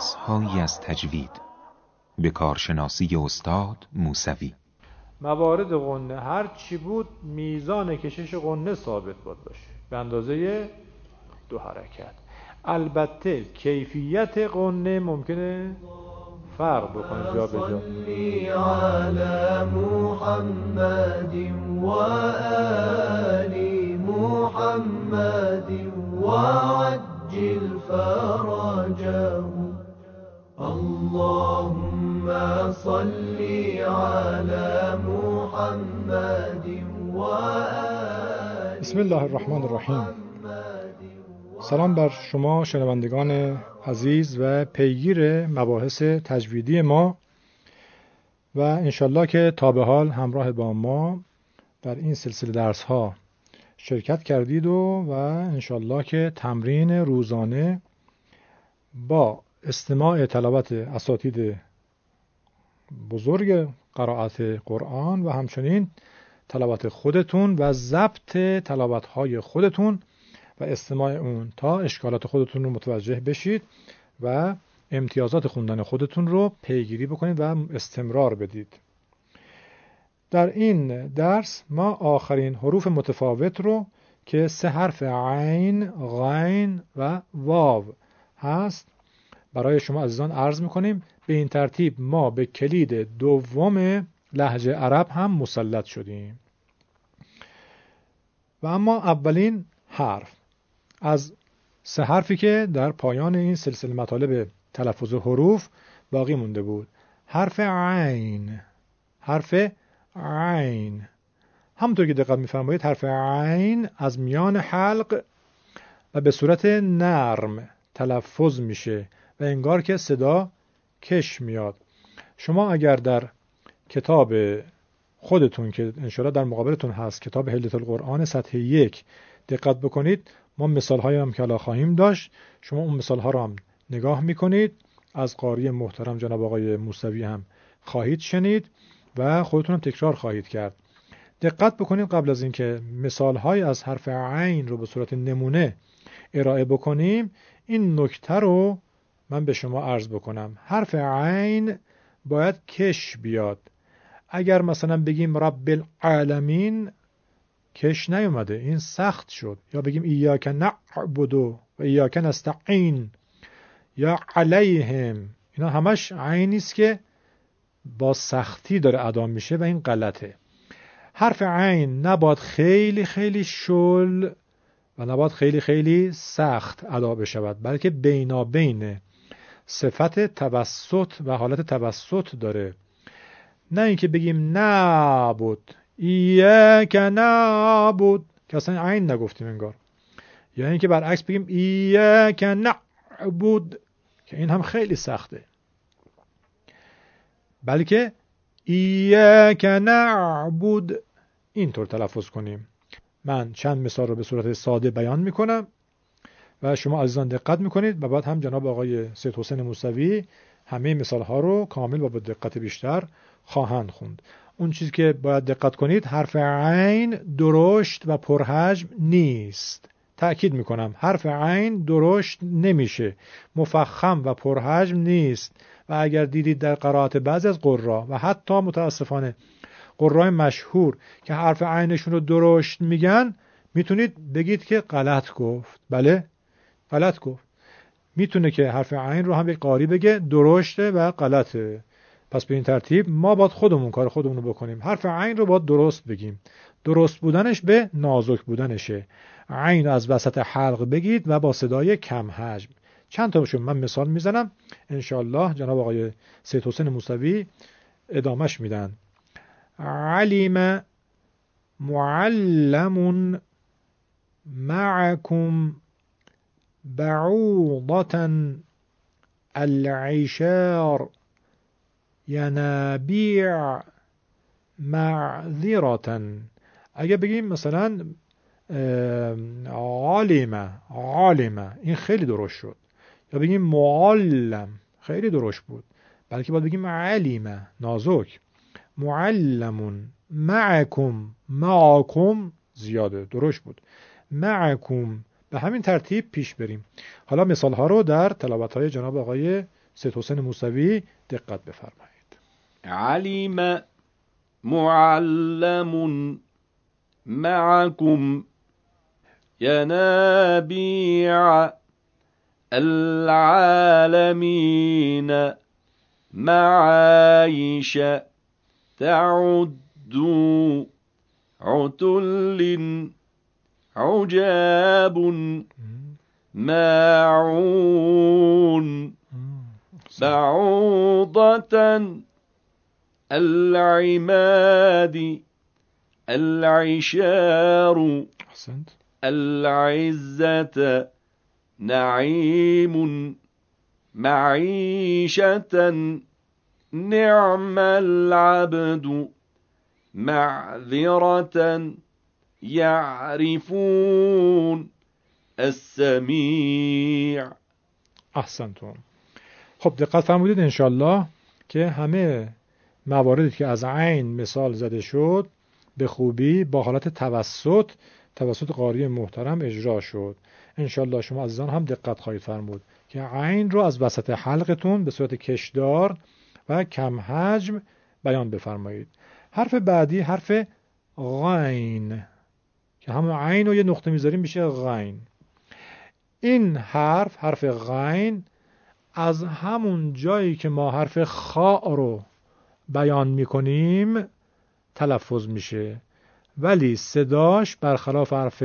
درس هایی از تجوید. به کارشناسی استاد موسوی. موارد قنه هر چی بود میزان کشش قنه ثابت بود باشه. به اندازه دو حرکت. البته کیفیت قنه ممکنه فرق بکنه. جا به جا. محمد وعجل على محمد بسم الله الرحمن الرحیم. سلام بر شما شنوندگان عزیز و پیگیر مباحث تجویدی ما و انشالله که تا به حال همراه با ما در این سلسله درس ها شرکت کردید و و انشالله که تمرین روزانه با استماع تلاوت اساتید بزرگ قرائت قرآن و همچنین تلاوت خودتون و ضبط تلاوت های خودتون و استماع اون تا اشکالات خودتون رو متوجه بشید و امتیازات خوندن خودتون رو پیگیری بکنید و استمرار بدید. در این درس ما آخرین حروف متفاوت رو که سه حرف عین، غین و واو هست برای شما عزیزان عرض می‌کنیم. به این ترتیب ما به کلید دوم لحجه عرب هم مسلط شدیم. و اما اولین حرف از سه حرفی که در پایان این سلسله مطالب تلفظ حروف باقی مونده بود. حرف عین حرف عین. همونطور که دقت میفرمایید حرف عین از میان حلق و به صورت نرم تلفظ میشه و انگار که صدا کش میاد. شما اگر در کتاب خودتون که انشاءالله در مقابلتون هست کتاب هلت القرآن سطح یک دقت بکنید. ما مثال های هم که خواهیم داشت شما اون مثال ها رو هم نگاه می‌کنید. از قاری محترم جناب آقای موسوی هم خواهید شنید و خودتون هم تکرار خواهید کرد. دقت بکنید قبل از اینکه مثال های از حرف عین رو به صورت نمونه ارائه بکنیم این نکته رو من به شما عرض بکنم حرف عین باید کش بیاد. اگر مثلا بگیم رب العالمین کش نیومده این سخت شد. یا بگیم ایاک نعبد و ایاک نستعین یا علیهم. اینا همش عینی است که با سختی داره ادا میشه و این غلطه. حرف عین نباید خیلی خیلی شل و نباید خیلی خیلی سخت ادا بشود بلکه بینابینه صفت توسط و حالت توسط داره. نه اینکه بگیم نعبد إیاک نعبد که اصلا عین نگفتیم انگار. یا اینکه برعکس بگیم إیاک نعبد که این هم خیلی سخته. بلکه إیاک نعبد اینطور تلفظ کنیم. من چند مثال رو به صورت ساده بیان می‌کنم. و شما عزیزان دقت می‌کنید و بعد هم جناب آقای سید حسین موسوی همه مثال ها رو کامل و با دقت بیشتر خواهند خوند. اون چیزی که باید دقت کنید حرف عین درشت و پرحجم نیست. تأکید می‌کنم حرف عین درشت نمیشه. مفخم و پرحجم نیست. و اگر دیدید در قرائت بعضی از قرا و حتی متاسفانه قرای مشهور که حرف عینشون رو درشت میگن می‌تونید بگید که غلط گفت. بله؟ غلط گفت. می‌تونه که حرف عین رو هم یک قاری بگه درشته و غلطه. پس به این ترتیب ما باید خودمون کار خودمون رو بکنیم. حرف عین رو باید درست بگیم. درست بودنش به نازک بودنشه. عین از وسط حلق بگید و با صدای کم حجم. چند تاشون من مثال می‌زنم. انشالله جناب آقای سید حسین موسوی ادامش میدن. علم معلم معكم بعوضة العشار ینابیع معذرة. اگه بگیم مثلا عالمه عالمه این خیلی درست شد. یا بگیم معلم خیلی درست بود. بلکه باید بگیم علیمه نازک. معلمون معکم معکم زیاده درست بود. معکم به همین ترتیب پیش بریم. حالا مثال ها رو در تلاوت های جناب آقای سید حسین موسوی دقت بفرمایید. علم معلم معكم ينابيع العالمين معايش تعد عتل عجاب ماعون بعوضة العماد العشار أحسنت. العزة نعيم معيشة نعم العبد معذرة يعرفون السميع. احسنتون خب دقت فرمودید انشالله که همه مواردی که از عین مثال زده شد به خوبی با حالت توسط توسط قاری محترم اجرا شد. انشالله شما عزیزان هم دقت خواهید فرمود که عین رو از وسط حلقتون به صورت کشدار و کم حجم بیان بفرمایید. حرف بعدی حرف غین. که همون عین رو یه نقطه می‌ذاریم میشه غین. این حرف حرف غین از همون جایی که ما حرف خا رو بیان می‌کنیم تلفظ میشه. ولی صداش برخلاف حرف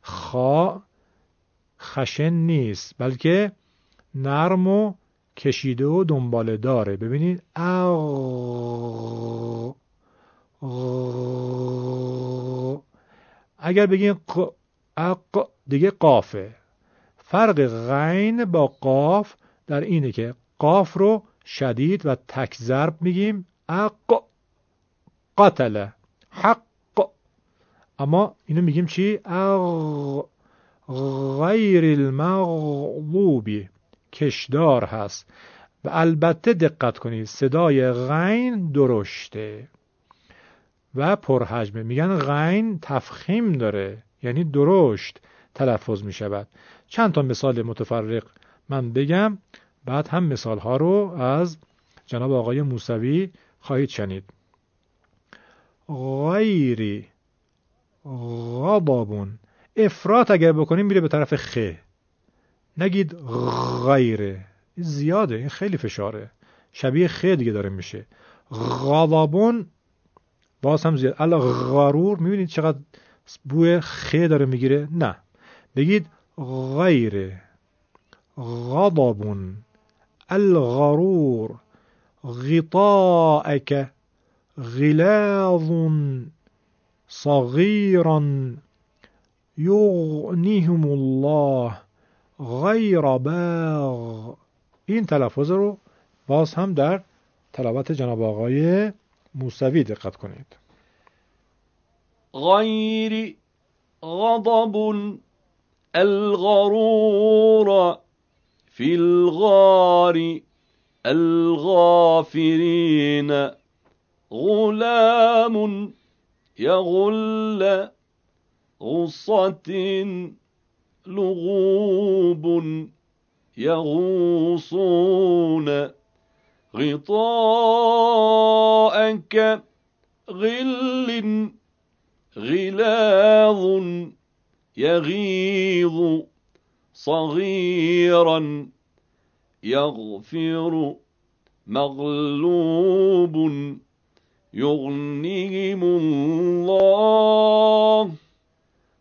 خا خشن نیست بلکه نرم و کشیده و دنباله داره. ببینید او اگر بگیم ق اق دیگه قافه. فرق غین با قاف در اینه که قاف رو شدید و تک ضرب میگیم. اق قتل حق. اما اینو میگیم چی؟ اغ غیر المغضوبی کشدار هست. و البته دقت کنید صدای غین درشته. و پرحجمه. میگن غین تفخیم داره یعنی درشت تلفظ می‌شود. چند تا مثال متفرق من بگم بعد هم مثال ها رو از جناب آقای موسوی خواهید شنید. غیری غضبون. افراد اگر بکنیم میره به طرف خ. نگید غیره. زیاده این خیلی فشاره. شبیه خ دیگه داره میشه. غضبون باز هم زیاد. الا غرور می‌بینید چقدر بوی خ داره می‌گیره؟ نه. بگید غیره غضب الغرور. غطاءك غلاظ صغيرا یغنیهم الله غیر باغ. این تلفظ رو باز هم در تلاوت جناب آقای موسوی دقت کنید غیر غضب الغرور في الغار الغافرين غلام يغل غصة لغوب يغوصون. غطاءك غل غلاظ يغيظ صغيرا يغفر مغلوب يغنيهم الله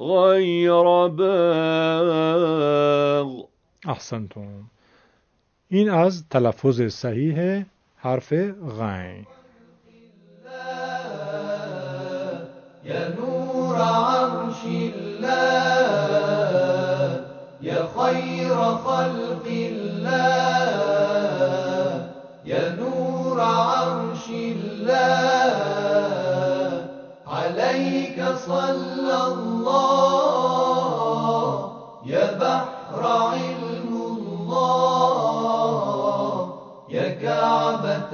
غير باغ. أحسنتم. این از تلفظ صحیح حرف غین. يا نور عرش الله يا خير خلق الله يا نور عرش الله عليك صلى الله يا بحر علم كعبة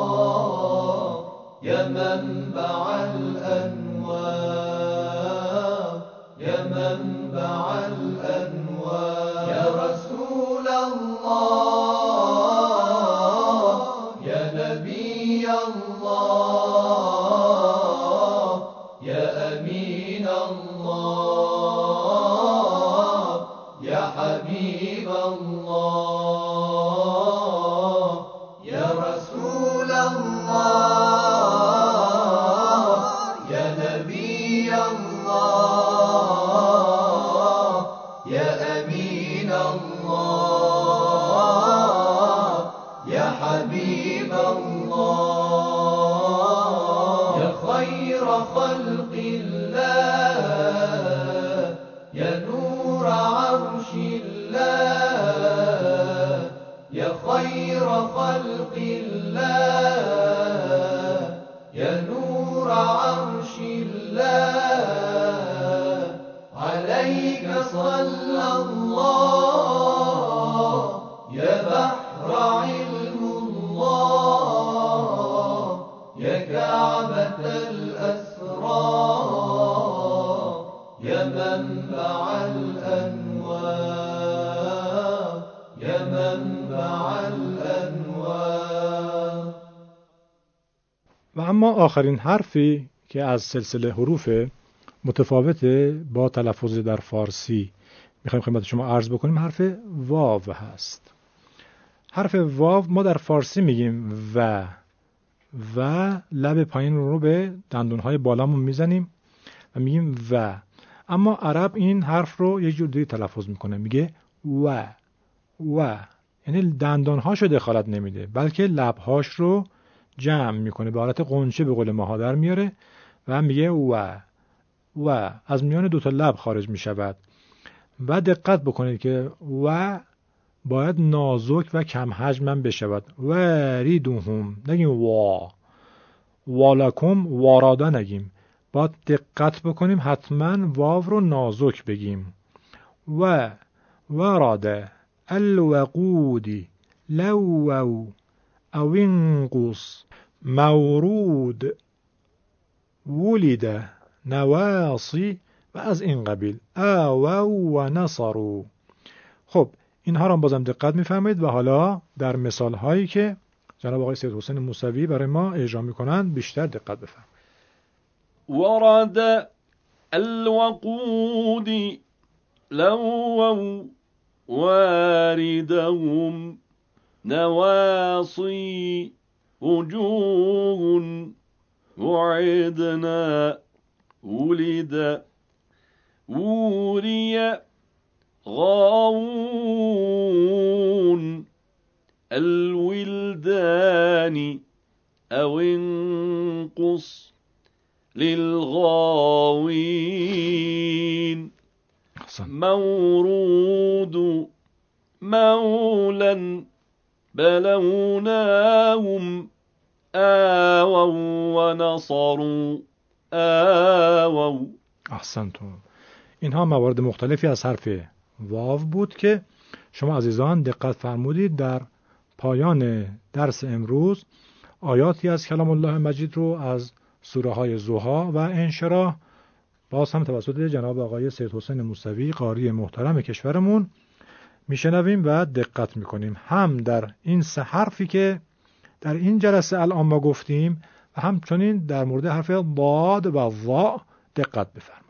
الأسرار يا منبع الله. و اما آخرین حرفی که از سلسله حروف متفاوت با تلفظ در فارسی می‌خوایم خدمت شما عرض بکنیم حرف واو هست. حرف واو ما در فارسی میگیم و. و لب پایین رو به دندونهای بالامون می‌زنیم و میگیم و. اما عرب این حرف رو یه جور دیگه تلفظ می‌کنه میگه و. و. یعنی دندانهاشو دخالت نمیده بلکه لبهاش رو جمع می‌کنه به حالت قنچه به قول ماها در میاره و میگه و. و. از میان دو تا لب خارج می‌شود. و دقت بکنید که و باید نازک و کم حجم بشود. و ریدوهم نگیم وا. والکم وارادا نگیم. باید دقت بکنیم حتما واو رو نازک بگیم. و وراده الوقودی لو او انقص. مورود ولد نواصی و از این قبیل. او و نصرو. خب اینها را بازم دقت می‌فهمید و حالا در مثال هایی که جناب آقای سید حسین موسوی برای ما اجرا می‌کنند بیشتر دقت بفرمایید. ورد الوقود لووا واردهم نواصي وجوه وعدنا ولد وري غاوون الولدان أو انقص للغاوين. مورود مولا بلوناهم آووا ونصروا آووا. احسنتون اینها موارد مختلفی از حرف واو بود که شما عزیزان دقت فرمودید در پایان درس امروز آیاتی از کلام الله مجید رو از سوره های زوها و انشراح باز هم توسط جناب آقای سید حسین موسوی قاری محترم کشورمون میشنویم و دقت می‌کنیم. هم در این سه حرفی که در این جلسه الان ما گفتیم و همچنین در مورد حرف باد و وا دقت بفرمایید.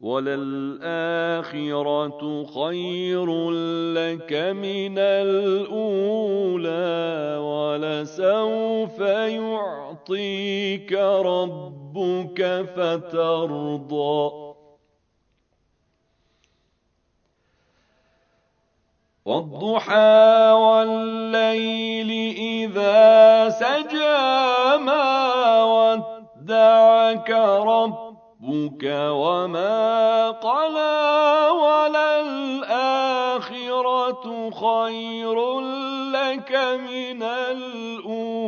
وللآخرة خير لك من الأولى ولسوف يعطيك ربك فترضى. والضحى والليل إذا سجى ما ودعك ربك وما قلى وللآخرة خير لك من الأولى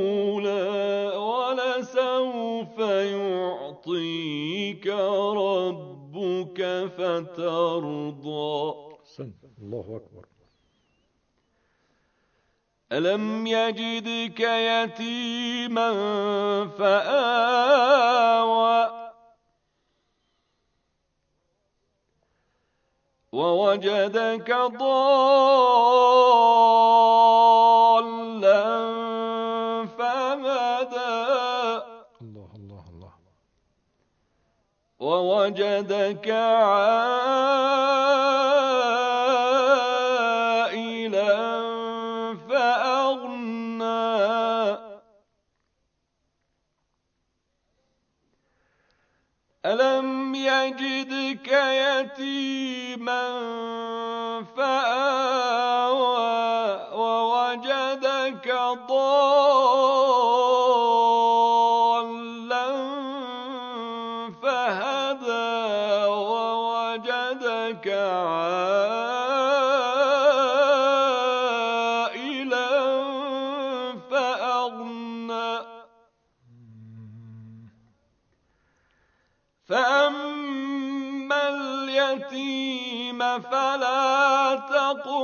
ولسوف يعطيك ربك فترضى. الله أكبر. ألم يجدك يتيما فآوى ووجدك ضالا فهدى الله الله الله. ووجدك عائلا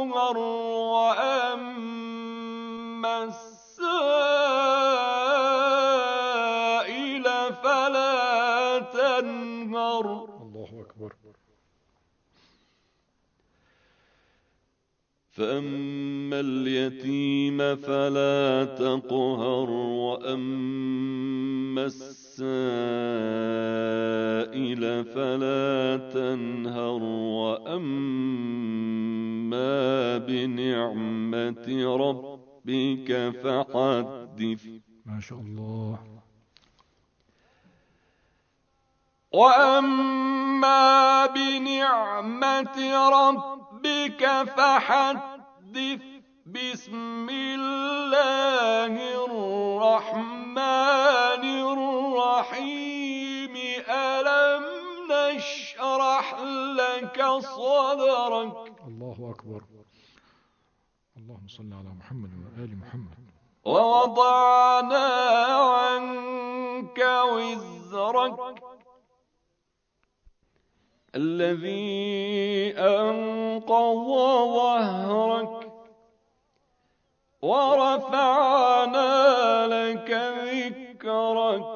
تقهر وأما السائل فلا تنهر. الله أكبر. فأما اليتيم فلا تقهر وأما السائل فلا تنهر وأما بنعمة ربك فحدث. ما شاء الله. وأما بنعمة ربك فحدث. بسم الله الرحمن الرحيم. ألم نشرح لك صدرك. الله أكبر. اللهم صل على محمد وآل محمد. ووضعنا عنك وزرك. الذي أنقض ظهرك. ورفعنا لك ذكرك.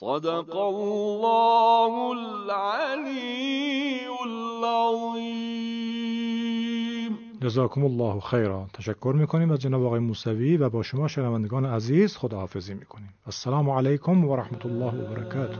صدق الله العلی العظیم جزاكم الله خيرا تشکر می‌کنیم از جناب آقای موسوی و با شما شنوندگان عزیز خداحافظی می‌کنیم. السلام علیکم و رحمت الله و برکاته.